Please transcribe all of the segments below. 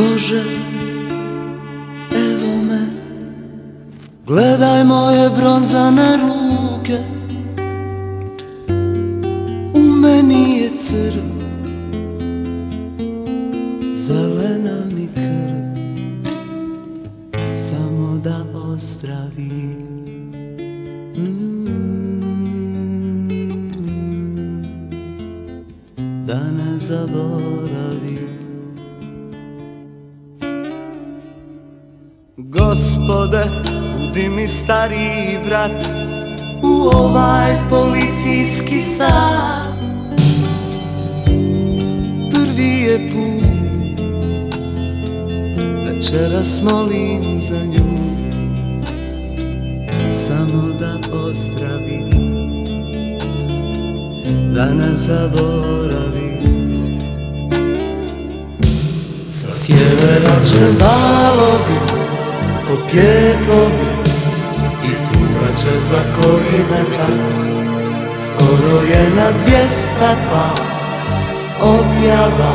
Bože, evo me. Gledaj moje bronzane ruke. U meni je crv. Zelena mi krv. Samo da ostravi mm. Da ne zaboravi Gospode, budi mi stariji brat U ovaj policijski sat. Prvi je put Večeras molim za nju Samo da ostravi Da ne zaboravi Sa sjevera će valovi po pjetlovi I tuga će za koji metar Skoro je na dvijesta dva Odjava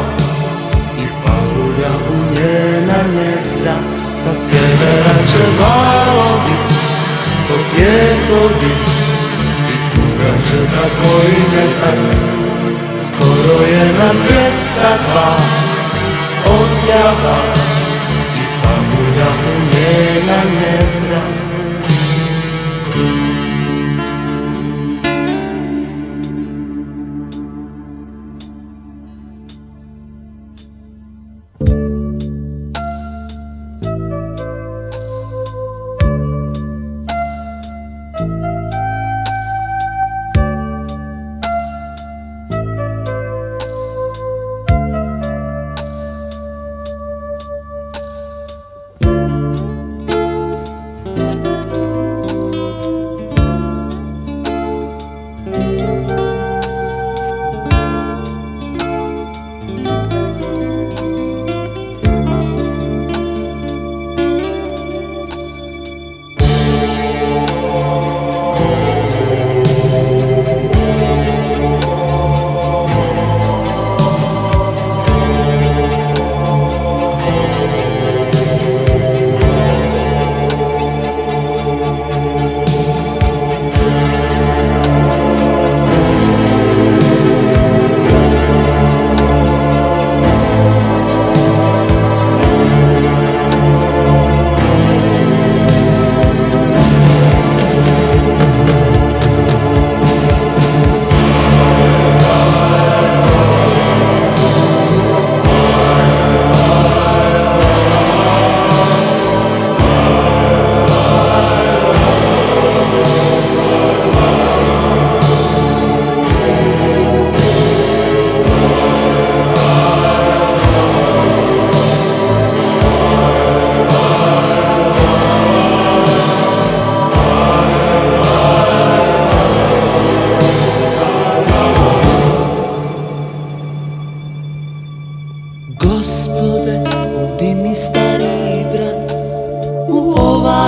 i paulja u njena njedra Sa sjevera će valovi po pjetlovi I tuga će za koji metar Skoro je na dvijesta dva Odjava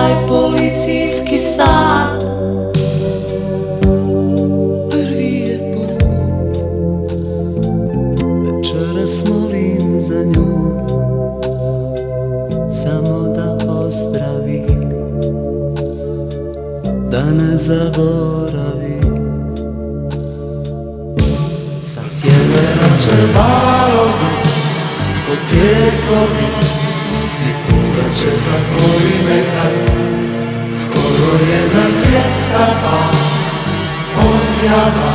ovaj policijski sat. Prvi je put. Večeras molim za nju. Samo da ozdravi Da ne zaboravi. Sa sjevera će valovi kod pjetlovi I tuga će za koji metar Odjava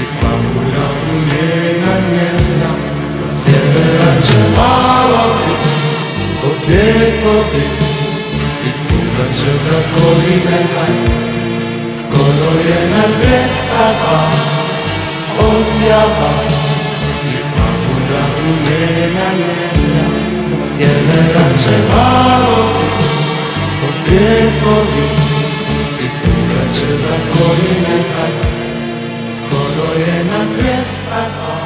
i pahulja u njena njena Sa sjevera će valovi kod pjetlovi I tuga će za koji metar Skoro je na pa Odjava njena njena Sa sjevera će I tuga će za koji nekaj Skoro je na dvijesta